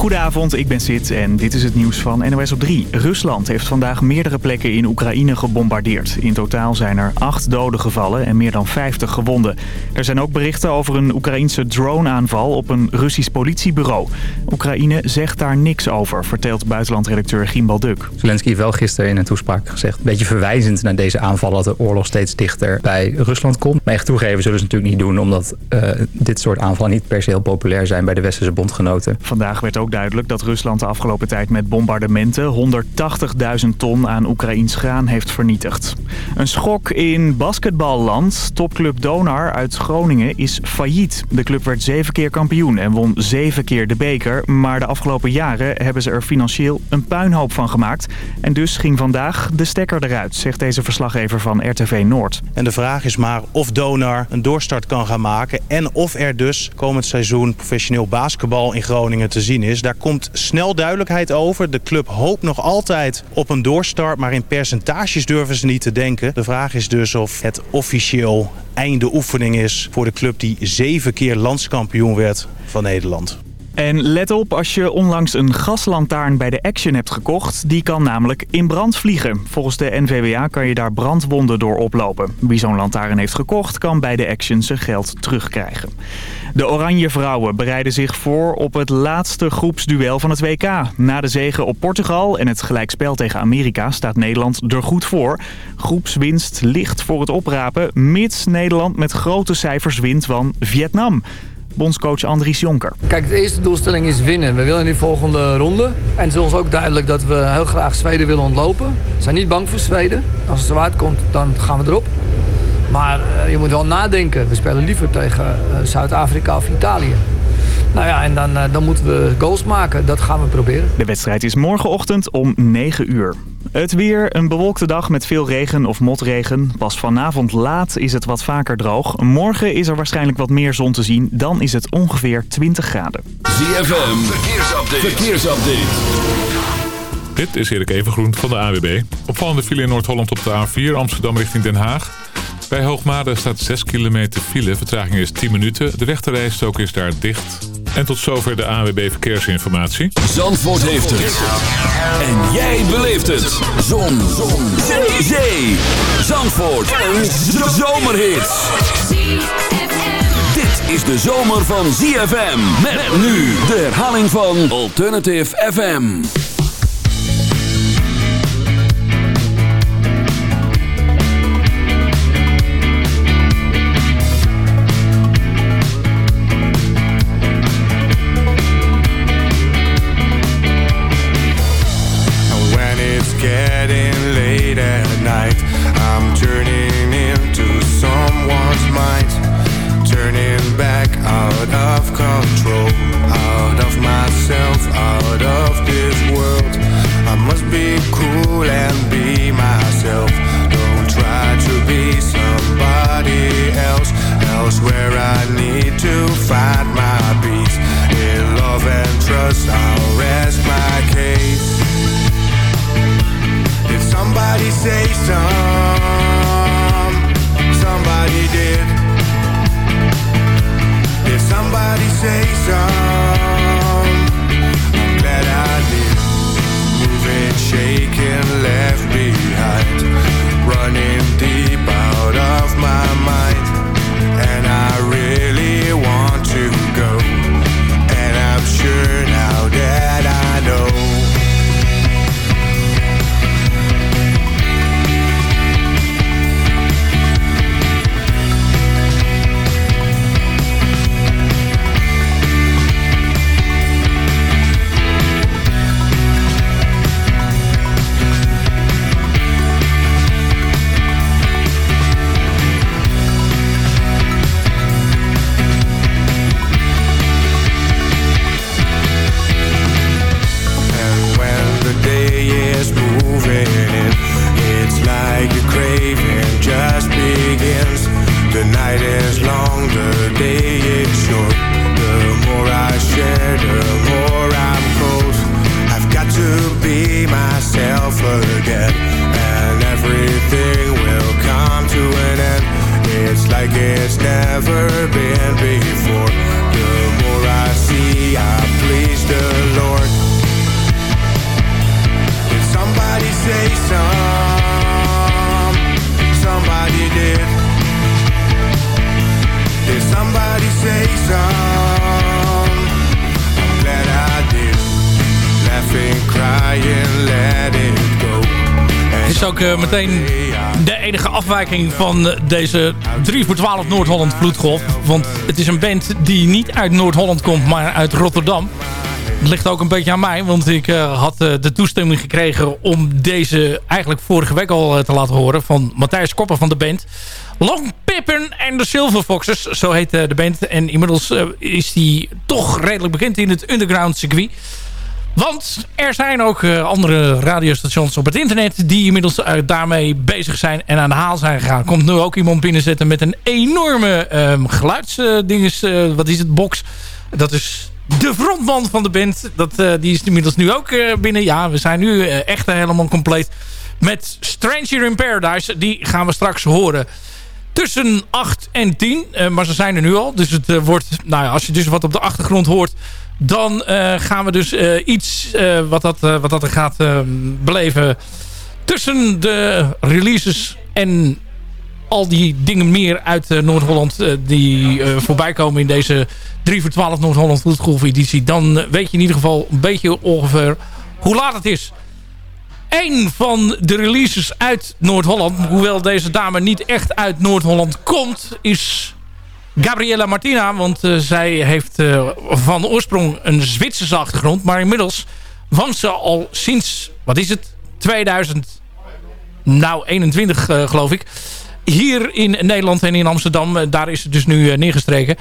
Goedenavond, ik ben Sid en dit is het nieuws van NOS op 3. Rusland heeft vandaag meerdere plekken in Oekraïne gebombardeerd. In totaal zijn er acht doden gevallen en meer dan 50 gewonden. Er zijn ook berichten over een Oekraïnse drone-aanval op een Russisch politiebureau. Oekraïne zegt daar niks over, vertelt buitenlandredacteur Gimbal Duk. Zelensky heeft wel gisteren in een toespraak gezegd... een beetje verwijzend naar deze aanval dat de oorlog steeds dichter bij Rusland komt. Maar echt toegeven zullen ze natuurlijk niet doen... omdat uh, dit soort aanvallen niet per se heel populair zijn bij de westerse bondgenoten. Vandaag werd ook duidelijk dat Rusland de afgelopen tijd met bombardementen 180.000 ton aan Oekraïns graan heeft vernietigd. Een schok in basketballand. Topclub Donar uit Groningen is failliet. De club werd zeven keer kampioen en won zeven keer de beker. Maar de afgelopen jaren hebben ze er financieel een puinhoop van gemaakt. En dus ging vandaag de stekker eruit, zegt deze verslaggever van RTV Noord. En de vraag is maar of Donar een doorstart kan gaan maken... en of er dus komend seizoen professioneel basketbal in Groningen te zien is. Daar komt snel duidelijkheid over. De club hoopt nog altijd op een doorstart, maar in percentages durven ze niet te denken. De vraag is dus of het officieel einde oefening is voor de club die zeven keer landskampioen werd van Nederland. En let op als je onlangs een gaslantaarn bij de Action hebt gekocht. Die kan namelijk in brand vliegen. Volgens de NVWA kan je daar brandwonden door oplopen. Wie zo'n lantaarn heeft gekocht kan bij de Action zijn geld terugkrijgen. De Oranje Vrouwen bereiden zich voor op het laatste groepsduel van het WK. Na de zege op Portugal en het gelijkspel tegen Amerika staat Nederland er goed voor. Groepswinst ligt voor het oprapen, mits Nederland met grote cijfers wint van Vietnam bondscoach Andries Jonker. Kijk, de eerste doelstelling is winnen. We willen in die volgende ronde. En het is ons ook duidelijk dat we heel graag Zweden willen ontlopen. We zijn niet bang voor Zweden. Als het zo uitkomt, dan gaan we erop. Maar uh, je moet wel nadenken. We spelen liever tegen uh, Zuid-Afrika of Italië. Nou ja, en dan, uh, dan moeten we goals maken. Dat gaan we proberen. De wedstrijd is morgenochtend om 9 uur. Het weer, een bewolkte dag met veel regen of motregen. Pas vanavond laat is het wat vaker droog. Morgen is er waarschijnlijk wat meer zon te zien. Dan is het ongeveer 20 graden. ZFM, verkeersupdate. verkeersupdate. Dit is Erik Evengroen van de AWB. Opvallende file in Noord-Holland op de A4 Amsterdam richting Den Haag. Bij Hoogmade staat 6 kilometer file. Vertraging is 10 minuten. De rechterrijstok is daar dicht. En tot zover de ANWB Verkeersinformatie. Zandvoort heeft het. En jij beleeft het. Zon. Zon. Zee. Zee. Zandvoort. Een zomerhit. Dit is de zomer van ZFM. Met nu de herhaling van Alternative FM. and be myself. Don't try to be somebody else. Elsewhere, I need to find my peace. In love and trust I'll rest my case. Did somebody say some? Somebody did. Did somebody say some? Van deze 3 voor 12 Noord-Holland Vloedgolf. Want het is een band die niet uit Noord-Holland komt, maar uit Rotterdam. Het ligt ook een beetje aan mij, want ik had de toestemming gekregen om deze eigenlijk vorige week al te laten horen van Matthijs Kopper van de band. Long Pippen en de Silver Foxes, zo heet de band. En inmiddels is die toch redelijk bekend in het underground circuit. Want er zijn ook uh, andere radiostations op het internet... die inmiddels uh, daarmee bezig zijn en aan de haal zijn gegaan. Komt nu ook iemand binnenzetten met een enorme um, wat is het, box. Dat is de frontman van de band. Dat, die is inmiddels nu ook binnen. Ja, we zijn nu echt helemaal compleet. Met Stranger in Paradise. Die gaan we straks horen tussen 8 en 10. maar ze zijn er nu al. Dus het wordt... Nou ja, als je dus wat op de achtergrond hoort dan uh, gaan we dus uh, iets uh, wat, dat, wat dat er gaat beleven tussen de releases en al die dingen meer uit Noord-Holland die voorbij komen in deze 3 voor 12 Noord-Holland Vloedgolf editie. Dan weet je in ieder geval een beetje ongeveer hoe laat het is. Een van de releases uit Noord-Holland, hoewel deze dame niet echt uit Noord-Holland komt, is Gabriella Martina. Want uh, zij heeft uh, van oorsprong een Zwitserse achtergrond. Maar inmiddels woont ze al sinds, wat is het, 2000, nou 21 uh, geloof ik. Hier in Nederland en in Amsterdam. daar is ze dus nu neergestreken.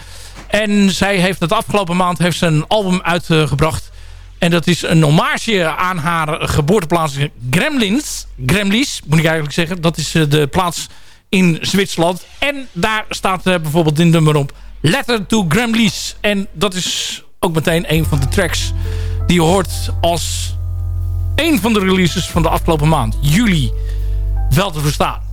En zij heeft het afgelopen maand heeft ze een album uitgebracht. En dat is een hommage aan haar geboorteplaats Gremlins. Gremlins, moet ik eigenlijk zeggen. Dat is de plaats in Zwitserland. En daar staat uh, bijvoorbeeld dit nummer op. Letter to Gremlins. En dat is ook meteen een van de tracks die je hoort als een van de releases van de afgelopen maand. Juli wel te verstaan.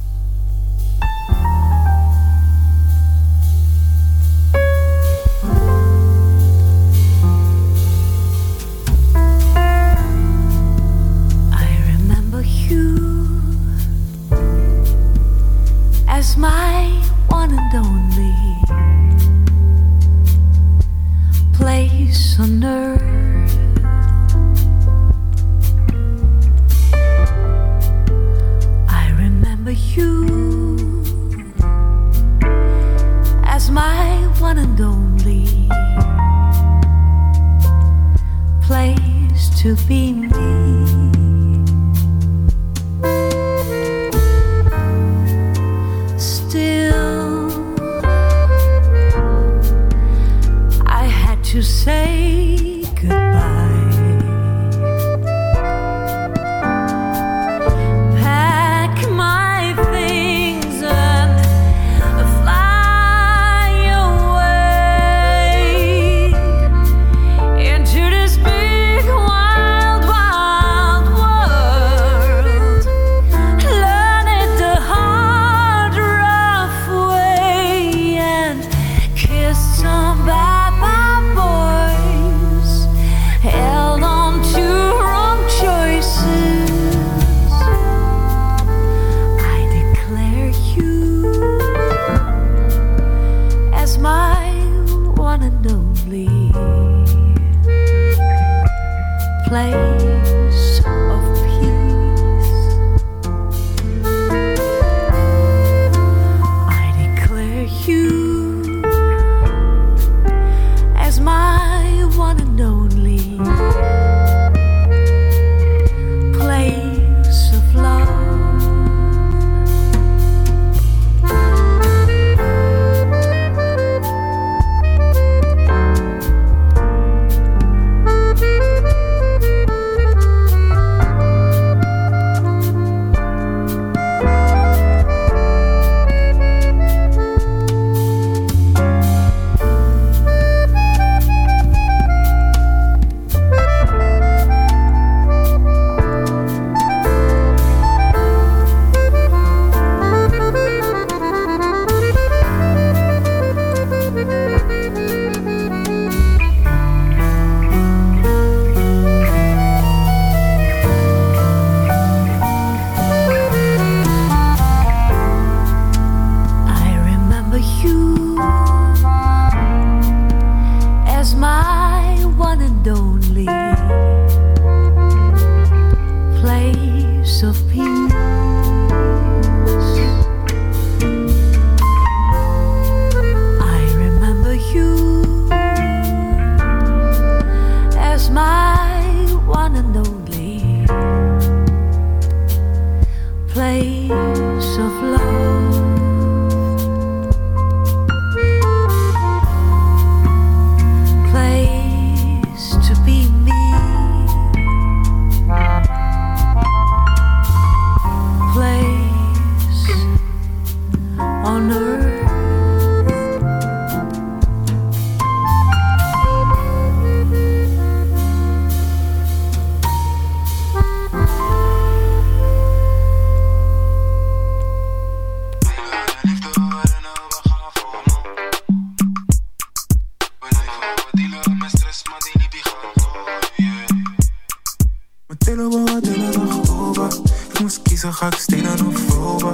Kiezen ga ik steden of Rover.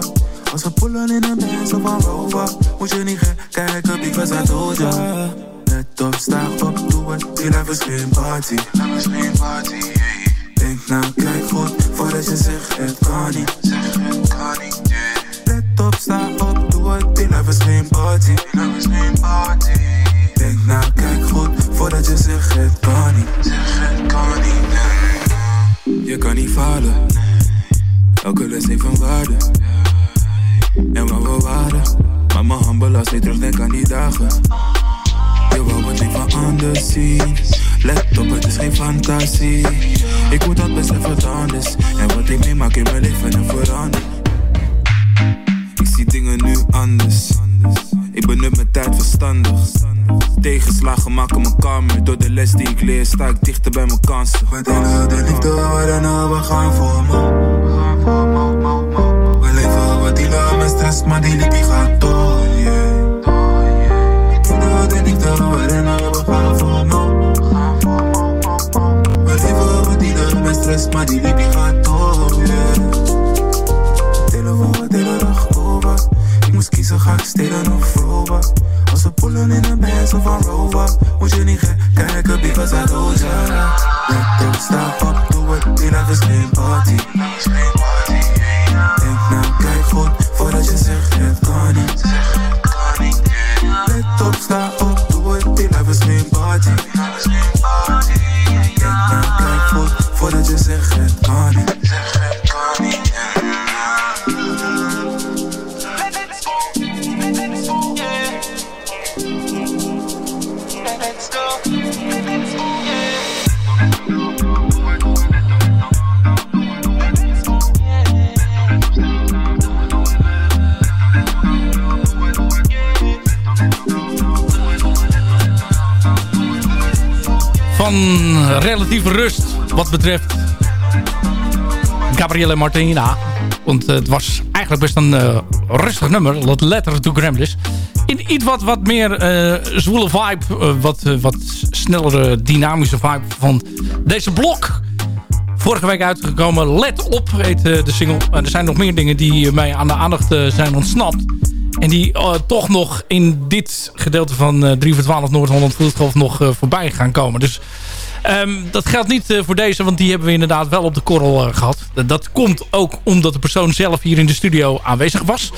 Als we pullen in een Benz of een Rover. Moet je niet gaan kijken, because I told ya. Let op, sta op, doe het. Die life is geen party. Life is geen party. Denk nou, kijk goed, voordat je zegt het kan niet. Zeg het kan niet. Let op, sta op, doe het. Die life is geen party. Die life is geen party. Denk nou, kijk goed, voordat je zegt het kan niet. Zeg het kan niet. Je kan niet falen. Elke les heeft een waarde. En wat we waren. Maar mijn handbal als ik terugdenk aan die dagen. Je wou het niet van anders zien. Let op, het is geen fantasie. Ik moet dat beseffen het anders. En wat ik meemaak in mijn leven en veranderd. Ik zie dingen nu anders. Ik benut mijn tijd verstandig. Tegenslagen maken me kalmer. Door de les die ik leer sta ik dichter bij mijn kansen. We delen de liefde, waarin we gaan voor me. We leven wat die met stress, maar die liefde gaat door. Yeah. We de liefde, waarin we gaan voor me. We leven wat die met stress, maar die liefde gaat door. Voor we delen dag over. Ik moest kiezen, ga ik stelen of Rover. We pullen in een Benz of een Rover. Moet je niet gaan kijken, because I told. Let op, sta op, doe het. Life is geen party. Denk nou, kijk goed, voordat je zegt het kan niet. Let op, sta op, doe het. Life is geen party. Denk nou, kijk goed, voordat je zegt het kan niet. Relatieve rust wat betreft Gabrielle Martina. Want het was eigenlijk best een uh, rustig nummer. Dat Letter to Gremlins. In iets wat, wat meer uh, zwoele vibe. Wat, wat snellere dynamische vibe van deze blok. Vorige week uitgekomen. Let op heet de single. er zijn nog meer dingen die mij aan de aandacht zijn ontsnapt. En die toch nog in dit gedeelte van 3 voor 12 Noord-Holland Vloedgolf nog voorbij gaan komen. Dus Um, dat geldt niet uh, voor deze, want die hebben we inderdaad wel op de korrel uh, gehad. Dat komt ook omdat de persoon zelf hier in de studio aanwezig was.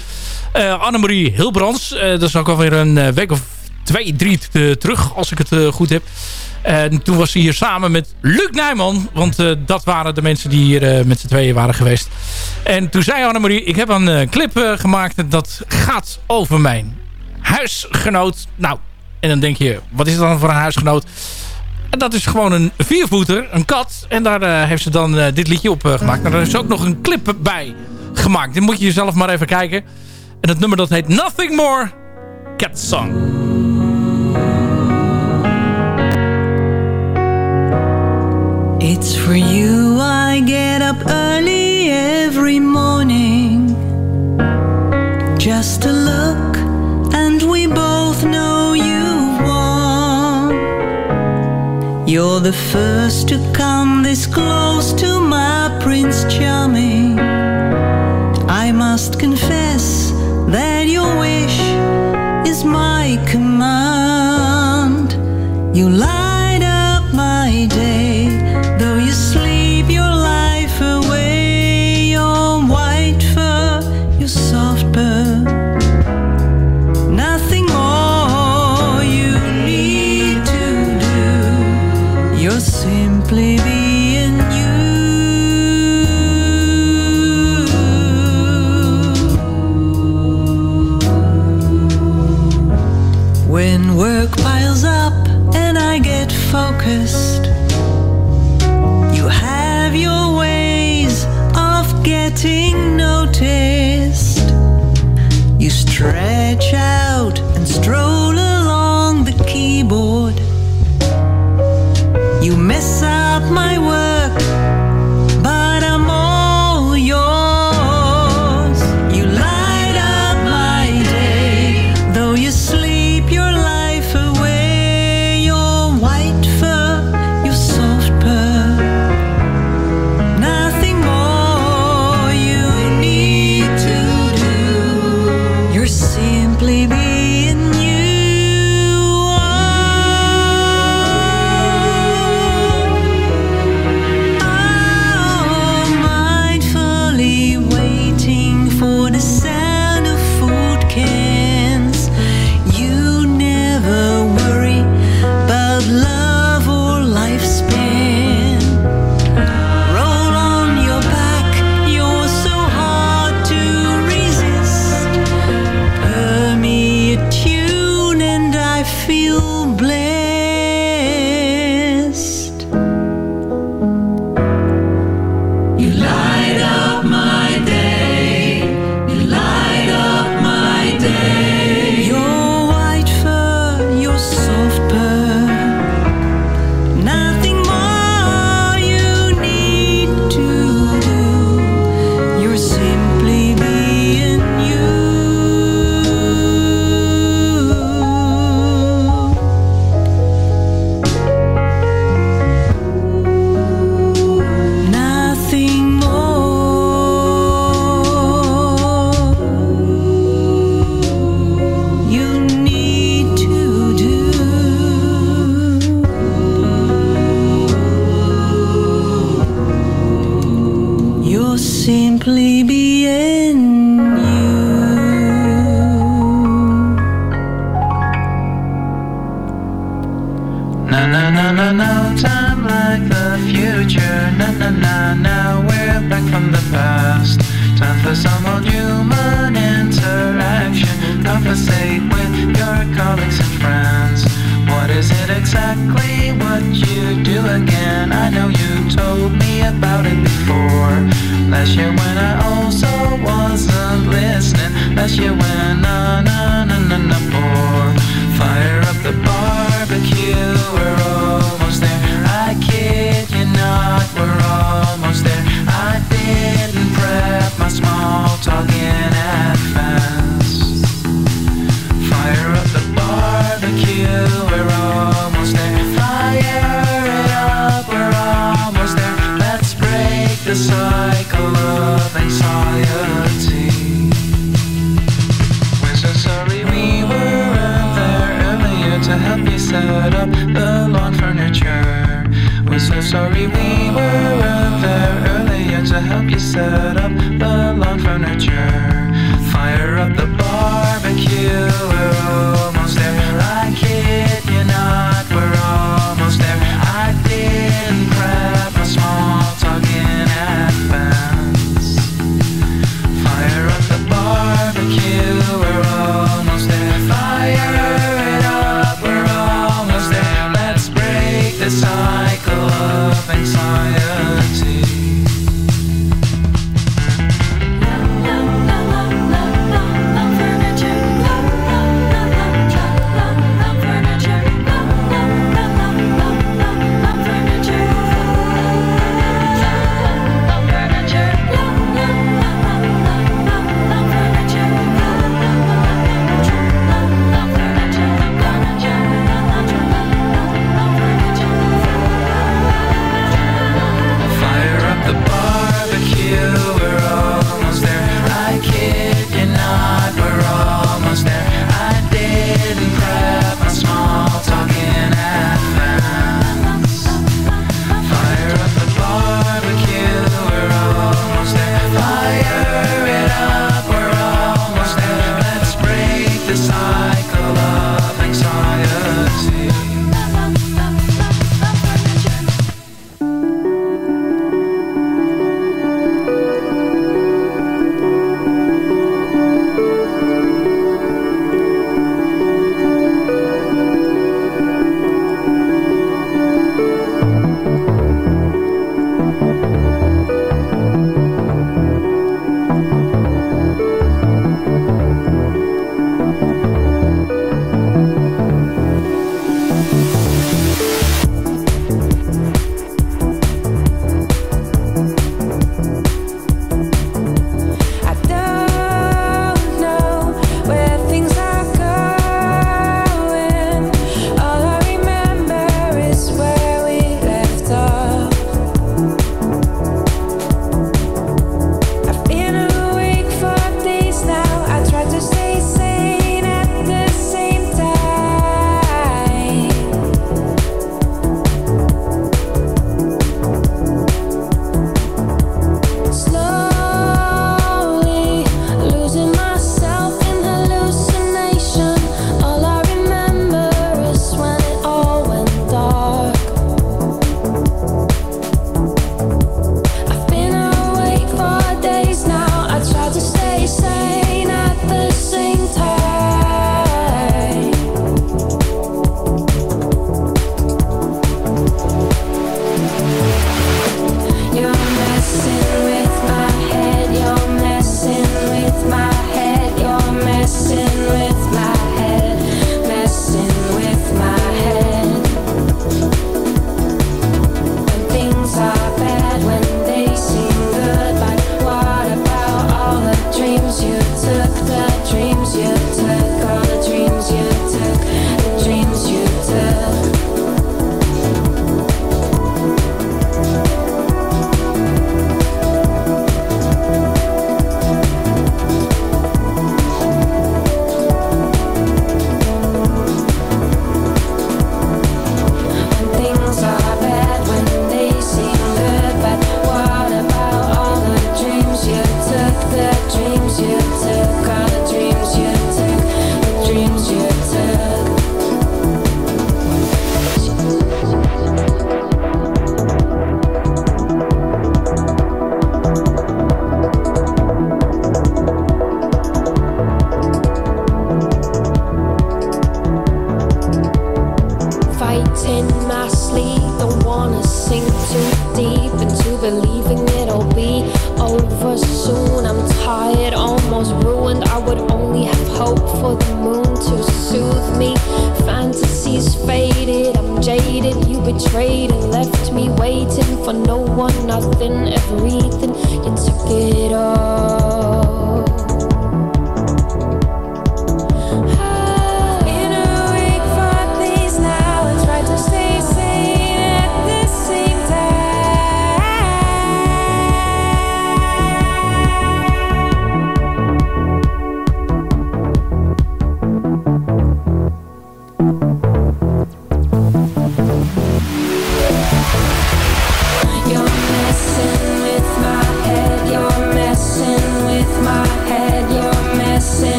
Uh, Annemarie Hilbrands, dat is ook alweer een week of twee, drie terug, als ik het goed heb. En toen was ze hier samen met Luc Nijman, want dat waren de mensen die hier met z'n tweeën waren geweest. En toen zei Annemarie, ik heb een clip gemaakt dat gaat over mijn huisgenoot. Nou, en dan denk je, wat is dat dan voor een huisgenoot? En dat is gewoon een viervoeter, een kat. En daar uh, heeft ze dan uh, dit liedje op uh, gemaakt. En er is ook nog een clip bij gemaakt. Dit moet je jezelf maar even kijken. En het nummer dat heet Nothing More Cat Song. It's for you I get up early every morning Just to look and we both know You're the first to come this close to my Prince Charming. I must confess that your wish is my command. You light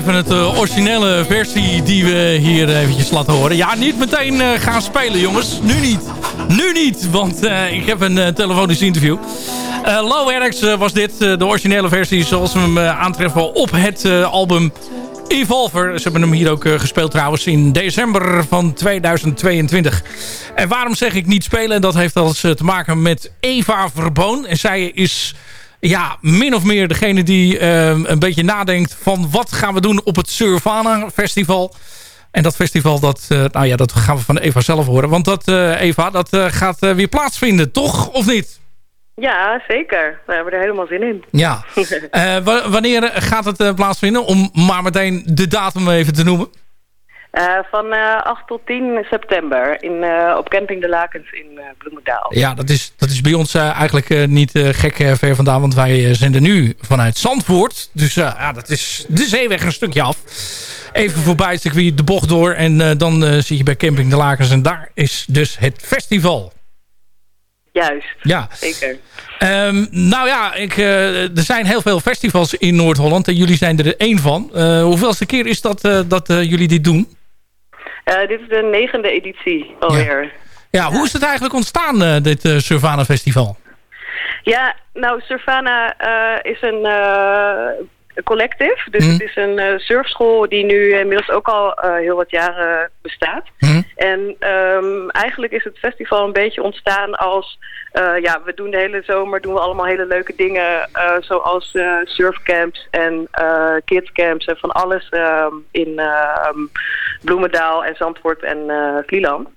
even het eh, originele versie die we hier eventjes laten horen. Ja, niet meteen eh, gaan spelen jongens. Nu niet. Nu niet, want eh, ik heb een telefonisch interview. Eh, Low Eric's was dit, de originele versie zoals we hem aantreffen op het album Evolver. Ze hebben hem hier ook gespeeld trouwens in december van 2022. En waarom zeg ik niet spelen? Dat heeft alles te maken met Eva Verboon. En zij is ja, min of meer degene die eh, een beetje nadenkt van wat gaan we doen op het Survana Festival. En dat festival, dat, eh, nou ja, dat gaan we van Eva zelf horen. Want dat, eh, Eva, dat eh, gaat weer plaatsvinden, toch? Of niet? Ja, zeker. We hebben er helemaal zin in. Ja. Wa- wanneer gaat het plaatsvinden? Om maar meteen de datum even te noemen. Eh, van eh 8 tot 10 september in, eh, op Camping de Lakens in Bloemendaal. Ja, dat is, dat is bij ons eigenlijk niet gek ver vandaan. Want wij eh, zenden nu vanuit Zandvoort. Dus ja, dat is de zeeweg een stukje af. Even voorbij het circuit de bocht door. En dan zit je bij Camping de Lakens. En daar is dus het festival. Juist, Ja. zeker. Ehm, nou ja, ik, er zijn heel veel festivals in Noord-Holland. En jullie zijn er één van. Eh hoeveelste keer is dat dat jullie dit doen? Eh, dit is de negende editie alweer. Ja, hoe is het eigenlijk ontstaan, eh, dit eh Survana Festival? Ja, nou, Surfana eh, is een eh, collective. Dus Mhm. het is een eh, surfschool die nu inmiddels ook al eh, heel wat jaren bestaat. Mhm. En ehm, eigenlijk is het festival een beetje ontstaan als... eh, ja, we doen de hele zomer doen we allemaal hele leuke dingen... zoals surfcamps en kidscamps en van alles ehm, in ehm, Bloemendaal en Zandvoort en Vlieland.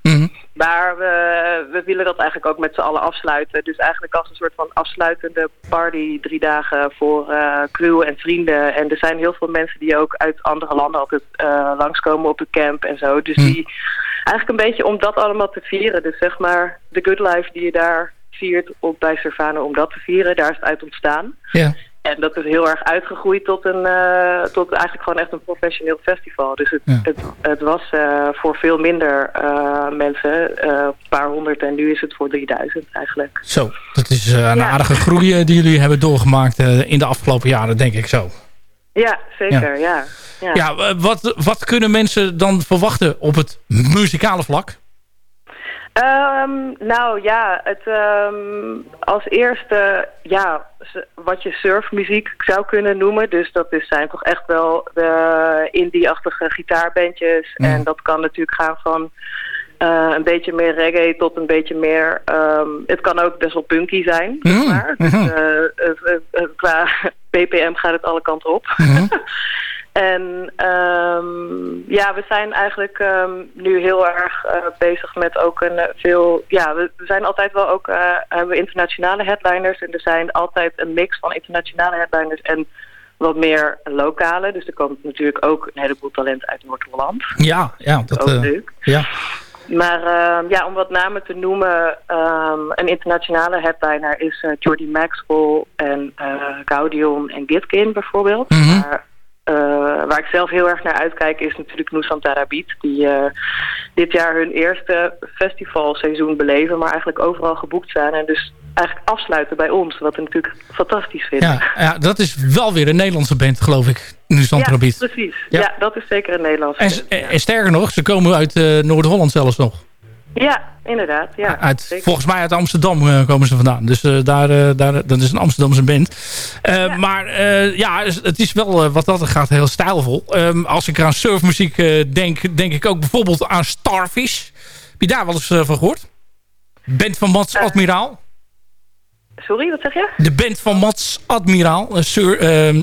Maar we, we willen dat eigenlijk ook met z'n allen afsluiten. Dus eigenlijk als een soort van afsluitende party drie dagen voor eh, crew en vrienden. En er zijn heel veel mensen die ook uit andere landen altijd eh, langskomen op het camp en zo. Dus die eigenlijk een beetje om dat allemaal te vieren. Dus zeg maar de good life die je daar viert op bij Servano om dat te vieren. Daar is het uit ontstaan. Ja. En dat is heel erg uitgegroeid tot, een, eh, tot eigenlijk gewoon echt een professioneel festival. Dus het, het, het was eh, voor veel minder eh, mensen, een paar honderd en nu is het voor 3000 eigenlijk. Zo, dat is een aardige groei die jullie hebben doorgemaakt in de afgelopen jaren, denk ik zo. Ja, zeker, ja. ja. Ja, wat, wat kunnen mensen dan verwachten op het muzikale vlak? Ehm, nou ja, het, ehm, als eerste, ja, wat je surfmuziek zou kunnen noemen. Dus dat is, zijn toch echt wel de indie-achtige gitaarbandjes. En dat kan natuurlijk gaan van eh, een beetje meer reggae tot een beetje meer... ehm, het kan ook best wel punky zijn, zeg Mm, maar. Dus, het- het- het- qua BPM gaat het alle kanten op. En ehm, ja, we zijn eigenlijk ehm, nu heel erg eh, bezig met ook een eh, veel... Ja, we, we zijn altijd wel ook... eh, hebben we internationale headliners. En er zijn altijd een mix van internationale headliners en wat meer lokale. Dus er komt natuurlijk ook een heleboel talent uit Noord-Holland. Ja, ja. Dat, Ook leuk. ja. Maar ehm, ja, om wat namen te noemen, een internationale headliner is Jordi Maxwell en Gaudion en Gitkin bijvoorbeeld. Mhm. Maar, eh, waar ik zelf heel erg naar uitkijk is natuurlijk Nusantara Beat, die eh, dit jaar hun eerste festivalseizoen beleven, maar eigenlijk overal geboekt zijn en dus eigenlijk afsluiten bij ons, wat ik natuurlijk fantastisch vind. Ja, ja, dat is wel weer een Nederlandse band, geloof ik. Nu Ja, precies. Ja. Ja. dat is zeker een Nederlandse. En, band, en, en sterker nog, ze komen uit eh, Noord-Holland zelfs nog. Ja, inderdaad. Ja, uit, volgens mij uit Amsterdam eh, komen ze vandaan. Dus eh, daar, eh, daar, dat is een Amsterdamse band. Maar ja, het is wel wat dat gaat heel stijlvol. Ehm, als ik aan surfmuziek denk, denk ik ook bijvoorbeeld aan Starfish. Heb je daar wel eens van gehoord? Band van Mats Admiraal. Sorry, wat zeg je? De band van Mats Admiraal. eh, sur, ehm,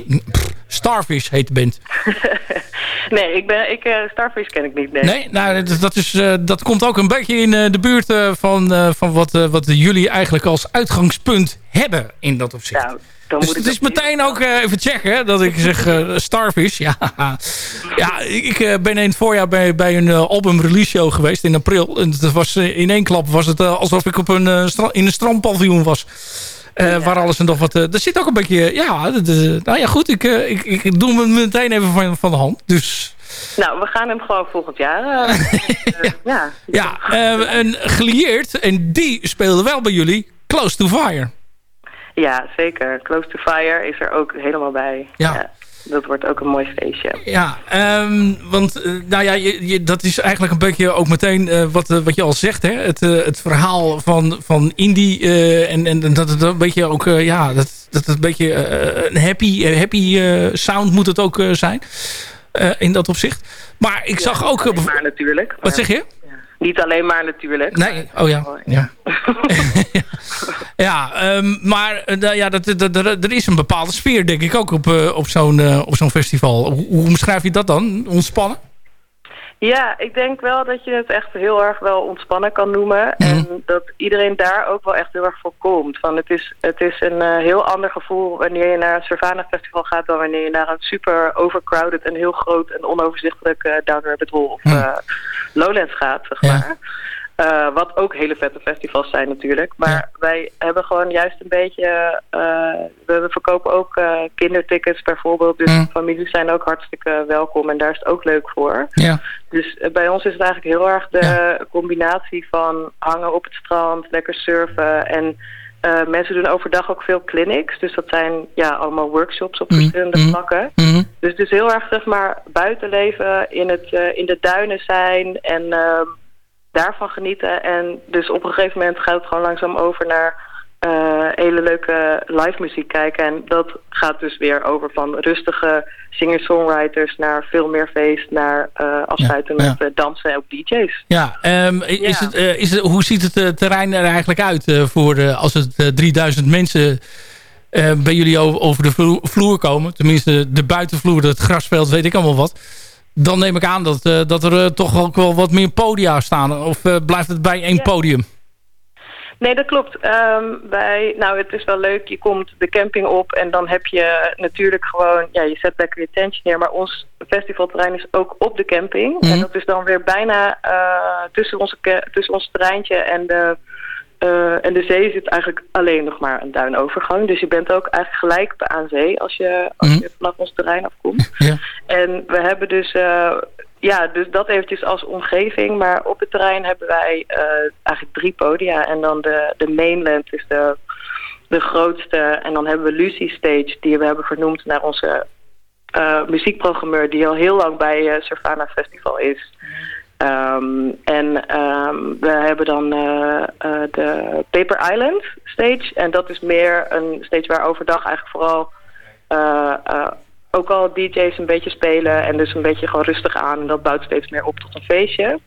Starfish heet de band. Nee, ik ben, ik, eh, Starfish ken ik niet. Nee. Nee, nou, dat, dat is, eh, dat komt ook een beetje in eh, de buurt van, van wat, wat jullie eigenlijk als uitgangspunt hebben in dat opzicht. Nou, dan dus moet het is dat meteen ook even checken dat ik zeg Starfish. Ja, ja ik ben in het voorjaar bij, bij een album release show geweest in april. En het was, in één klap was het alsof ik op een, in een strandpaviljoen was. Eh, Waar alles en nog wat... eh, er zit ook een beetje... Ja, dat, eh, nou ja, goed. Ik, ik, ik doe me meteen even van, van de hand. Dus Nou, we gaan hem gewoon volgend jaar. ja. ja, en gelieerd. En die speelde wel bij jullie. Close to Fire. ja, zeker. Close to Fire is er ook helemaal bij. Ja. Dat wordt ook een mooi feestje. Ja, ehm, want eh, nou ja, je, je- dat is eigenlijk een beetje ook meteen eh, wat, eh, wat je al zegt. Hè? Het, het verhaal van, van indie en, en dat het een beetje ook, ja, dat, dat het een beetje een happy, happy sound moet het ook zijn. in dat opzicht. Maar ik zag ook... Maar natuurlijk. wat zeg je? Niet alleen maar natuurlijk. Nee, oh ja. ja. ja, ehm, maar eh, nou ja, dat, dat, er, er is een bepaalde sfeer, denk ik, ook op, eh, op zo'n eh, op zo'n festival. Hoe, hoe omschrijf je dat dan? Ontspannen? Ja, ik denk wel dat je het echt heel erg wel ontspannen kan noemen. Mhm. En dat iedereen daar ook wel echt heel erg voor komt. Van het, is, het is een eh, heel ander gevoel wanneer je naar een Savannah Festival gaat... dan wanneer je naar een super overcrowded en heel groot en onoverzichtelijk uh, Down Rabbit Hole of eh, Lowlands gaat, zeg maar. Uh, wat ook hele vette festivals zijn natuurlijk. Maar wij hebben gewoon juist een beetje... Uh, we verkopen ook uh, kindertickets bijvoorbeeld. Dus Mm. families zijn ook hartstikke welkom. En daar is het ook leuk voor. Ja. Dus bij ons is het eigenlijk heel erg de combinatie van hangen op het strand, lekker surfen en... Mensen doen overdag ook veel clinics. Dus dat zijn ja, allemaal workshops op Mm. verschillende Mm. vlakken. Mhm. Dus het is heel erg zeg maar buitenleven, in, het, in de duinen zijn en uh, daarvan genieten. En dus op een gegeven moment gaat het gewoon langzaam over naar uh, hele leuke live muziek kijken. En dat gaat dus weer over van rustige singer-songwriters naar veel meer feest, naar uh, afsluiten Ja, ja. met uh, dansen en ook DJ's. Ja, um, is Ja. Het, is het, hoe ziet het terrein er eigenlijk uit voor als het uh, 3000 mensen bij jullie over, over de vloer, komen? Tenminste, de buitenvloer, het grasveld, weet ik allemaal wat. Dan neem ik aan dat, uh, dat er uh, toch ook wel wat meer podia staan. Of uh, blijft het bij één Ja. podium? Nee, dat klopt. Ehm, bij, nou, het is wel leuk. Je komt de camping op en dan heb je natuurlijk gewoon... Ja, je zet lekker je tentje neer. Maar ons festivalterrein is ook op de camping. Mhm. En dat is dan weer bijna eh, tussen, onze, tussen ons terreintje en de... eh, en de zee zit eigenlijk alleen nog maar een duinovergang. Dus je bent ook eigenlijk gelijk aan zee als je, als Mhm. je vanaf ons terrein afkomt. Ja. En we hebben dus, uh, ja, dus dat eventjes als omgeving. Maar op het terrein hebben wij uh, eigenlijk drie podia. En dan de, de mainland is de, de grootste. En dan hebben we Lucy Stage, die we hebben vernoemd naar onze muziekprogrammeur... die al heel lang bij Surfana Festival is. Um, en um, we hebben dan uh, uh, de Paper Island stage. En dat is meer een stage waar overdag eigenlijk vooral uh, uh, ook al DJ's een beetje spelen. En dus een beetje gewoon rustig aan. En dat bouwt steeds meer op tot een feestje.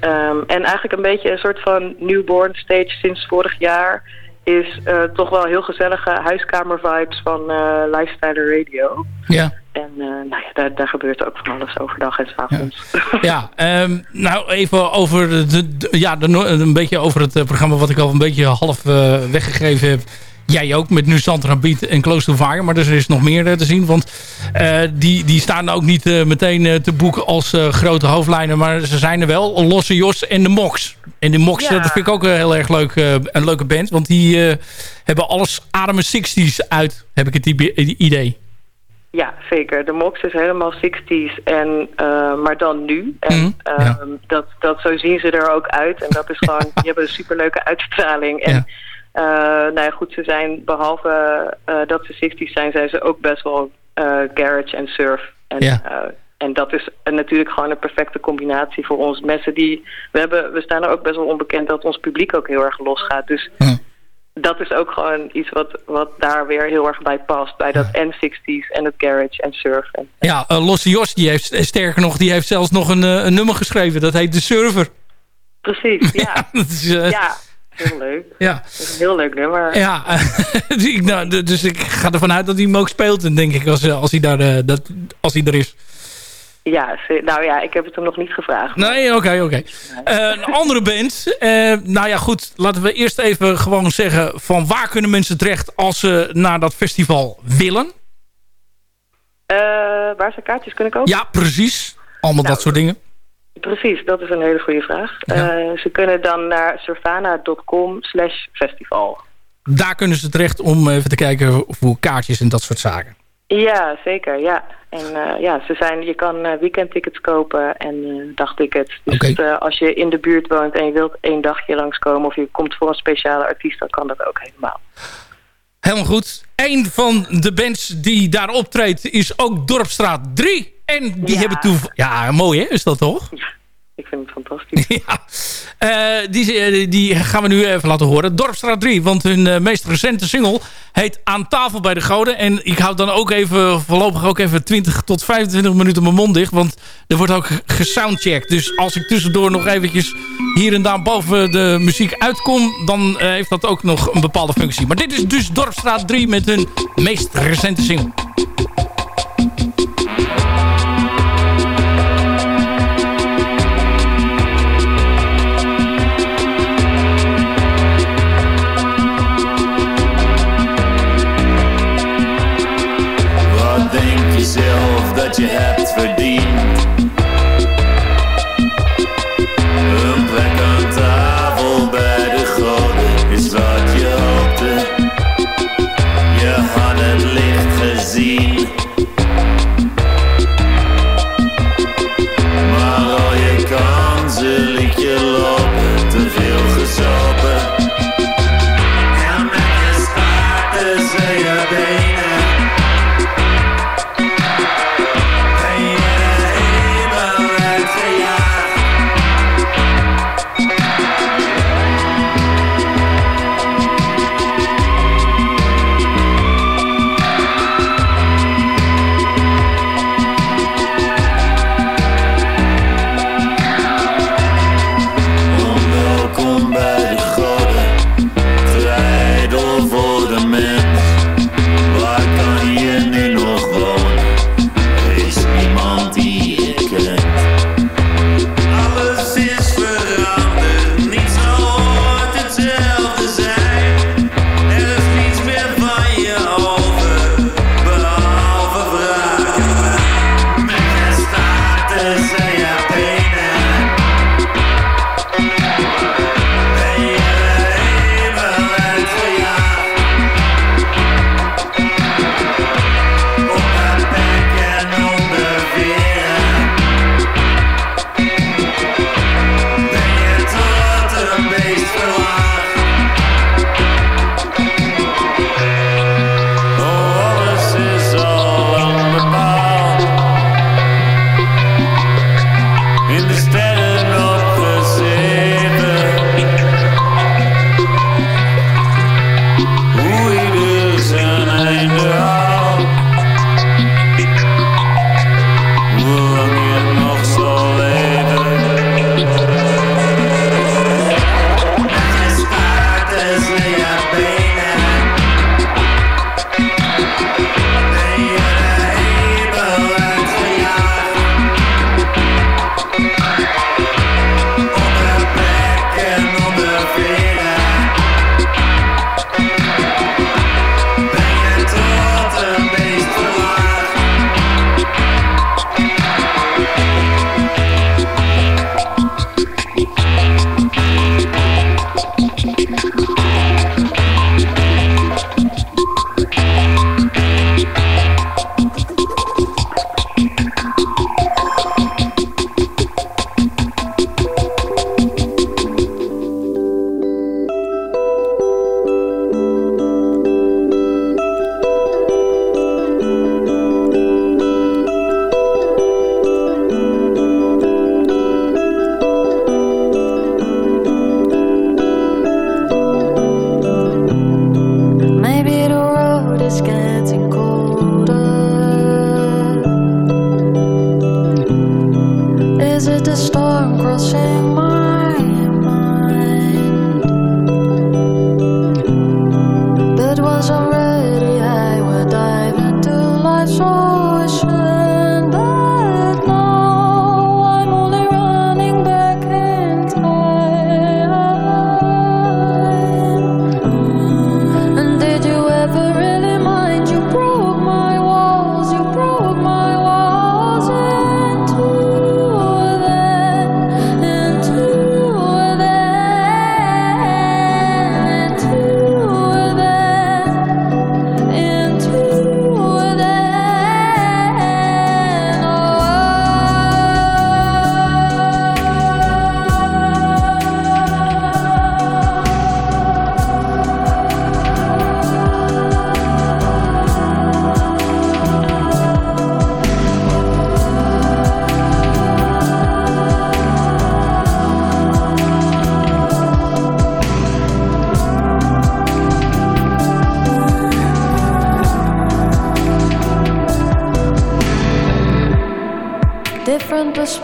Um, en eigenlijk een beetje een soort van newborn stage sinds vorig jaar is uh, toch wel heel gezellige huiskamer-vibes van uh, Lifestyle Radio. Ja. En uh, nou ja, daar, daar gebeurt ook van alles overdag en s'avonds. Ja, um, nou even over, de, de, ja, de, een beetje over het programma wat ik al een beetje half weggegeven heb. Jij ook met Nu Sandra Beat en Close to Fire. Maar er is nog meer eh, te zien. Want eh, die, die staan ook niet eh, meteen te boeken als grote hoofdlijnen. Maar ze zijn er wel. Losse Jos en de Mox. En de Mox, Ja. dat vind ik ook een heel erg leuk, een leuke band. Want die hebben alles ademe 60s uit. Heb ik het idee. Ja, zeker. De Mox is helemaal 60s, en, maar dan nu. En Mhm, ja. ehm, dat, dat, zo zien ze er ook uit. En dat is gewoon, die hebben een superleuke uitstraling. En Ja. Eh, nou ja, goed, ze zijn, behalve eh, dat ze 60s zijn, zijn ze ook best wel eh, garage en surf. En, Ja. en dat is natuurlijk gewoon een perfecte combinatie voor ons. Mensen die, we, hebben, we staan er ook best wel onbekend dat ons publiek ook heel erg losgaat. Dus Hm. dat is ook gewoon iets wat, wat daar weer heel erg bij past. Bij dat en 60s en het garage en surf. En, Ja, Losse Jos, die heeft, sterker nog, die heeft zelfs nog een, een nummer geschreven. Dat heet De Server. Precies, ja. Dat is, ja, heel leuk. ja. Dat is een heel leuk nummer. Ja, dus ik- nou, dus ik ga ervan uit dat hij hem ook speelt. En denk ik, als, eh, als, hij, daar, eh, dat, als hij er is. Ja, nou ja, ik heb het hem nog niet gevraagd. Nee, oké, oké. Eh, een andere band. nou ja, goed. Laten we eerst even gewoon zeggen... van waar kunnen mensen terecht als ze naar dat festival willen? Waar ze kaartjes kunnen kopen? Ja, precies. Allemaal Nou, dat soort dingen. Precies, dat is een hele goede vraag. Ja. Eh, ze kunnen dan naar surfana.com slash festival. Daar kunnen ze terecht om even te kijken voor kaartjes en dat soort zaken. Ja, zeker, ja. En eh, ja, ze zijn, je kan eh, weekendtickets kopen en dagtickets. Dus als je in de buurt woont en je wilt één dagje langskomen... of je komt voor een speciale artiest, dan kan dat ook helemaal. Helemaal goed. Een van de bands die daar optreedt is ook Dorpstraat 3. En die Ja. hebben toen... Ja, mooi hè, is dat toch? Ik vind het fantastisch. ja. Eh, die, eh, die gaan we nu even laten horen. Dorpstraat 3, want hun eh, meest recente single heet Aan tafel bij de goden. En ik houd dan ook even, voorlopig ook even 20 tot 25 minuten mijn mond dicht. Want er wordt ook gesoundcheckt. Dus als ik tussendoor nog eventjes hier en daar boven de muziek uitkom... dan heeft dat ook nog een bepaalde functie. Maar dit is dus Dorpstraat 3 met hun meest recente single.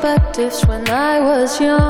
Perspectives when I was younger.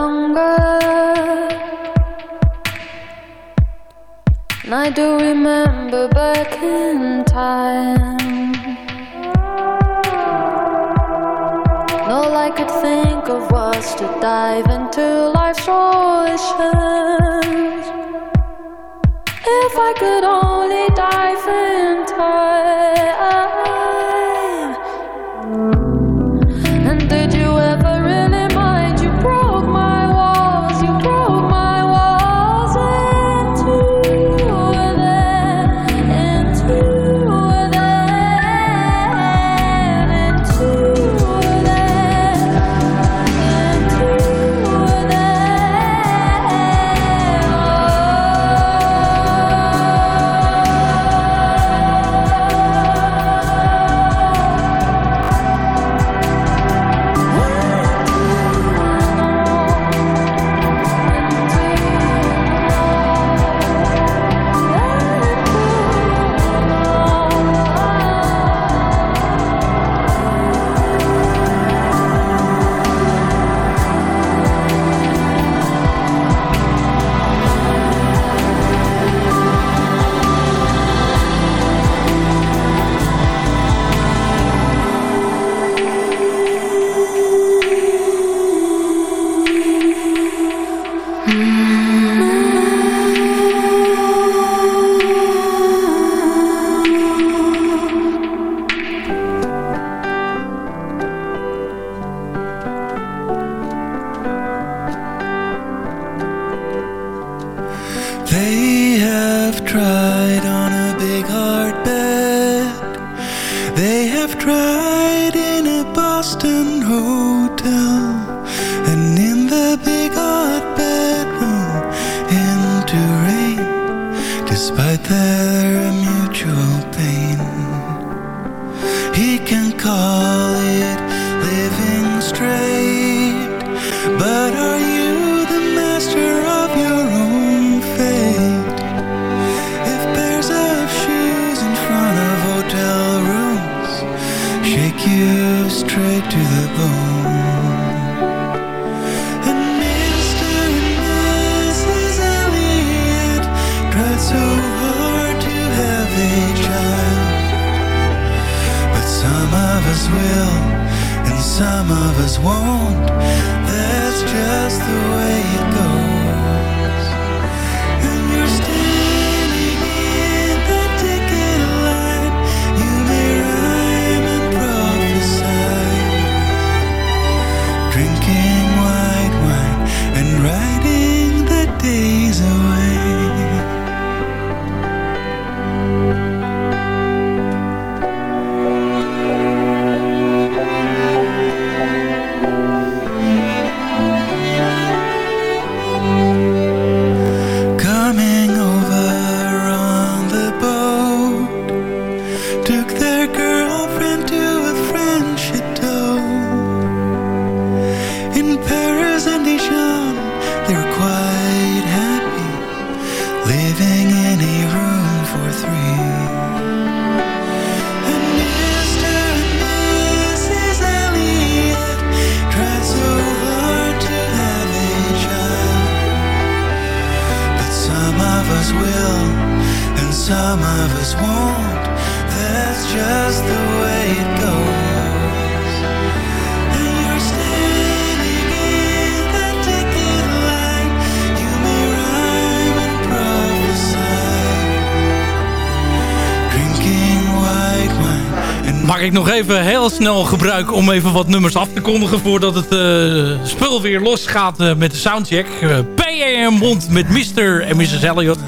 Even heel snel gebruiken om even wat nummers af te kondigen... voordat het eh, spul weer losgaat uh, met de soundcheck. Uh, P.A.M. Bond met Mr. en Mrs. Elliot.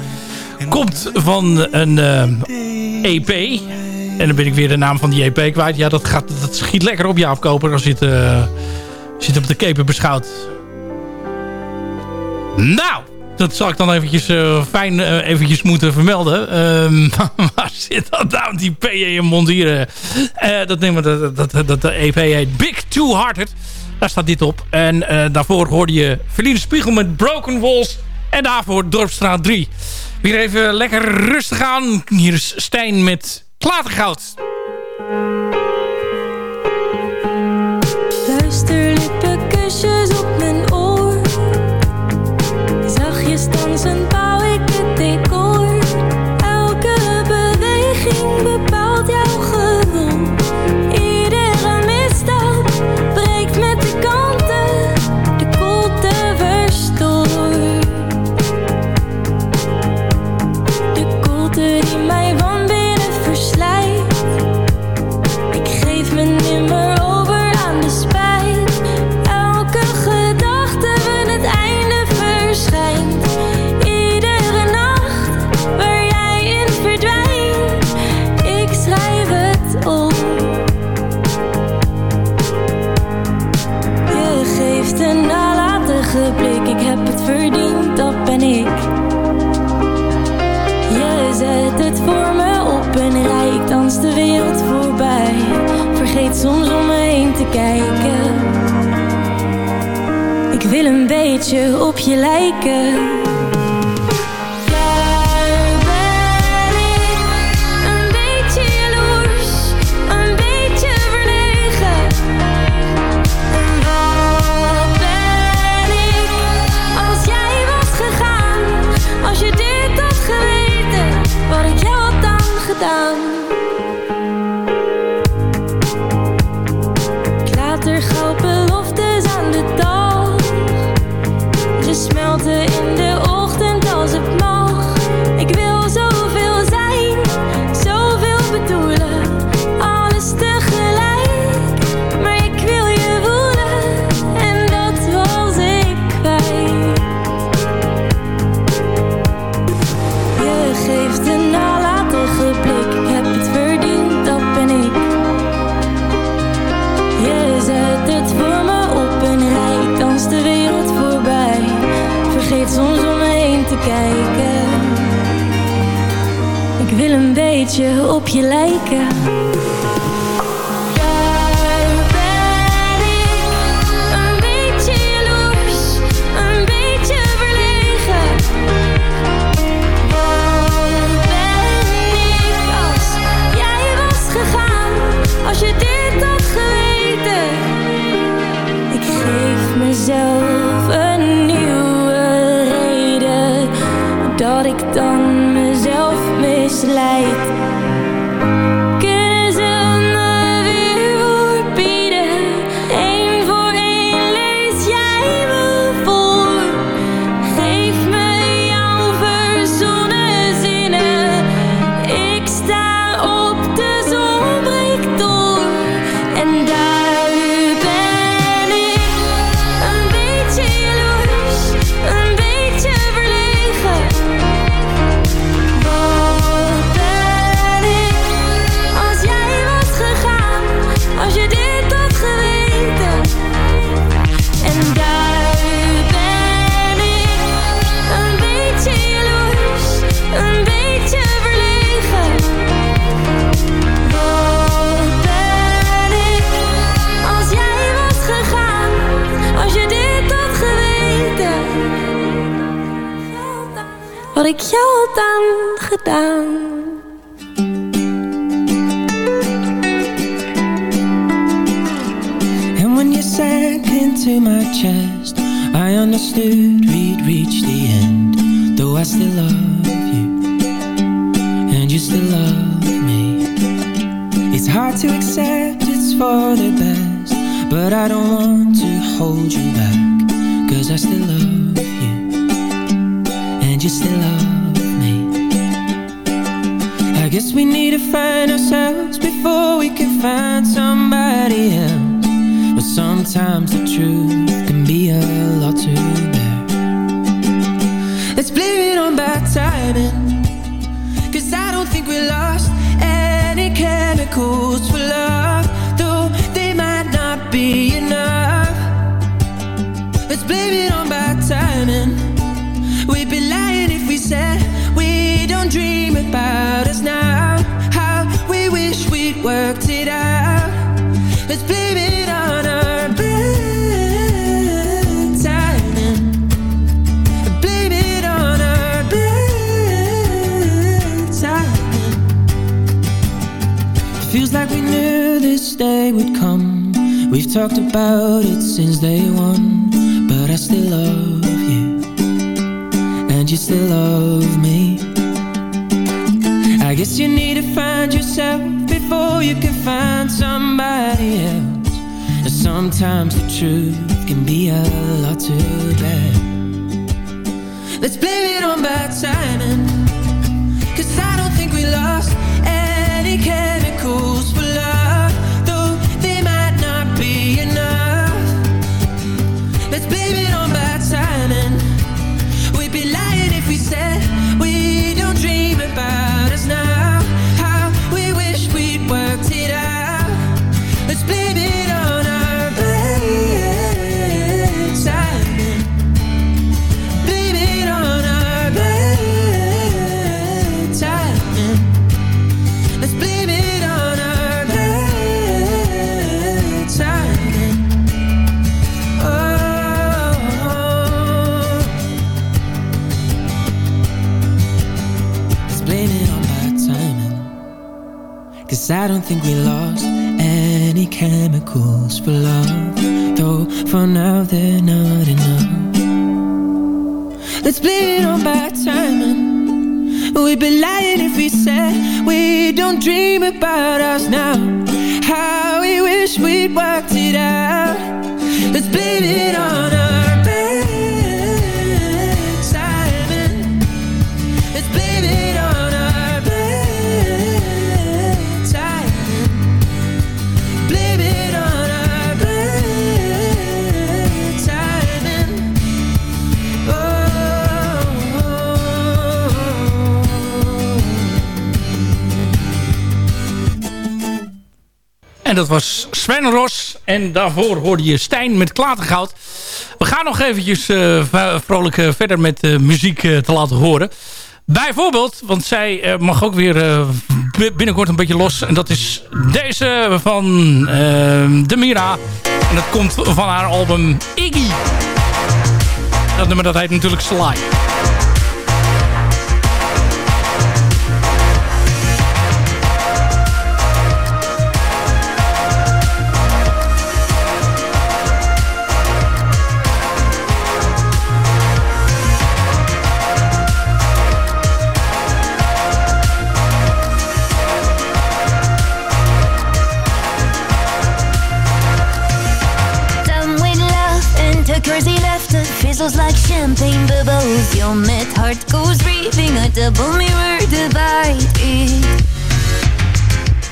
Komt van een EP. En dan ben ik weer de naam van die EP kwijt. Ja, dat, gaat, dat schiet lekker op afkoper als je het, als je het op de keper beschouwt. Nou, dat zal ik dan eventjes uh, fijn uh, eventjes moeten vermelden. Um, waar zit dat nou, die PE Mond hier? Uh, dat, nemen we, dat, dat, dat de EP heet Big Two Hearted. Daar staat dit op. En daarvoor hoorde je Verliende Spiegel met Broken Walls. En daarvoor Dorpstraat 3. Weer even lekker rustig aan. Hier is Stijn met Klatergoud. Luisterlippen, kusjes op mijn isn't op je lijken. Ik jou. And when you sank into my chest, I understood we'd reached the end, though I still love you. and you still love me. It's hard to accept it's for the best, but I don't want to hold you back, cause I still love you, and you still love me. I guess we need to find ourselves before we can find somebody else. But sometimes the truth can be a lot to bear. Let's blame it on bad timing. We've talked about it since day one. But I still love you. And you still love me. I guess you need to find yourself before you can find somebody else. And sometimes the truth can be a lot to bear. Let's blame it on bad timing. I don't think we lost any chemicals for love. Though for now they're not enough. Let's blame it on bad timing. We'd be lying if we said we don't dream about us now. How we wish we'd worked it out. Let's blame it on our En dat was Sven Ros. En daarvoor hoorde je Stijn met Klatergoud. We gaan nog eventjes v- vrolijk eh, verder met eh, muziek te laten horen. Bijvoorbeeld, want zij mag ook weer binnenkort een beetje los. En dat is deze van eh, De Mira. En dat komt van haar album Iggy. Dat nummer dat heet natuurlijk Sly. Fizzles like champagne bubbles. Your mad heart goes raving A double mirror divide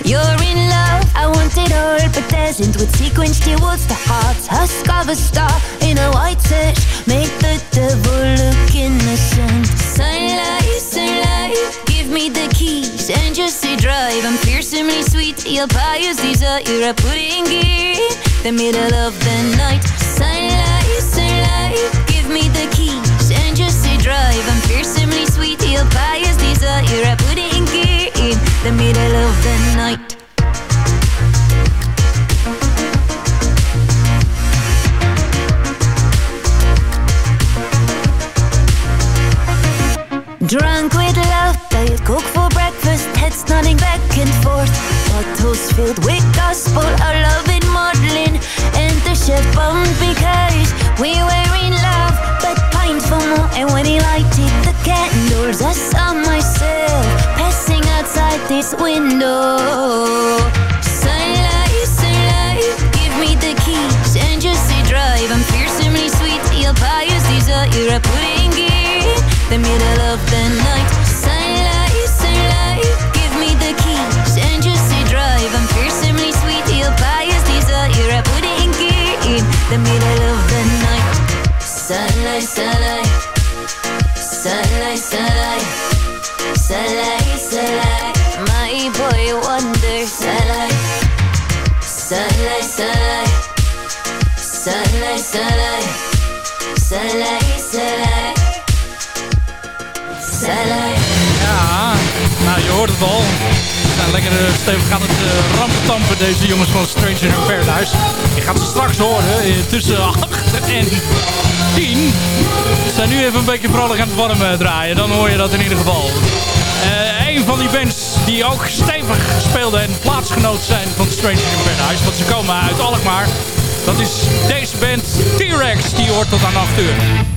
You're in love, I want it all But dazzled with sequins towards the heart Husk of a star. In a white sash Make the devil look innocent. Sunlight, sunlight Give me the keys and just say drive. I'm fearsomely sweet, your pious desire I put in gear The middle of the night the keys and just say drive I'm fearsomely sweet, your pious desire I put it in gear in the middle of the night. Drunk with love, diet coke for breakfast, heads nodding back and forth. Bottles filled with gospel, our love in modeling, and the chef bummed because we were in love, for more And when he lighted the candles I saw myself passing outside this window. Sunlight, sunlight, give me the keys And just say drive, I'm fearsomely sweet Your pious desire, I put in gear The middle of the night. Sunlight, sunlight, give me the keys And just say drive, I'm fearsomely sweet Your pious desire, I put it in gear The middle of the night. Sunlight, sunlight Ja, nou je hoort het al. Lekker uh, stevig gaat het rampentampen deze jongens van Stranger in Paradise. Je gaat ze straks horen eh, tussen 8 en 10. Ze zijn nu even een beetje vrolijk aan het warm draaien. Dan hoor je dat in ieder geval. Uh, een van die bands die ook stevig speelden en plaatsgenoot zijn van Stranger in Paradise. Want ze komen uit Alkmaar. Dat is deze band T-Rex. Die hoort tot aan 8 uur.